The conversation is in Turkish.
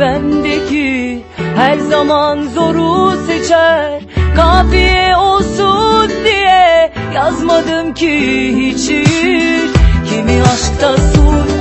bendeki her zaman zoru seçer. Kafiye olsun diye yazmadım ki hiç Kimi aşkta sun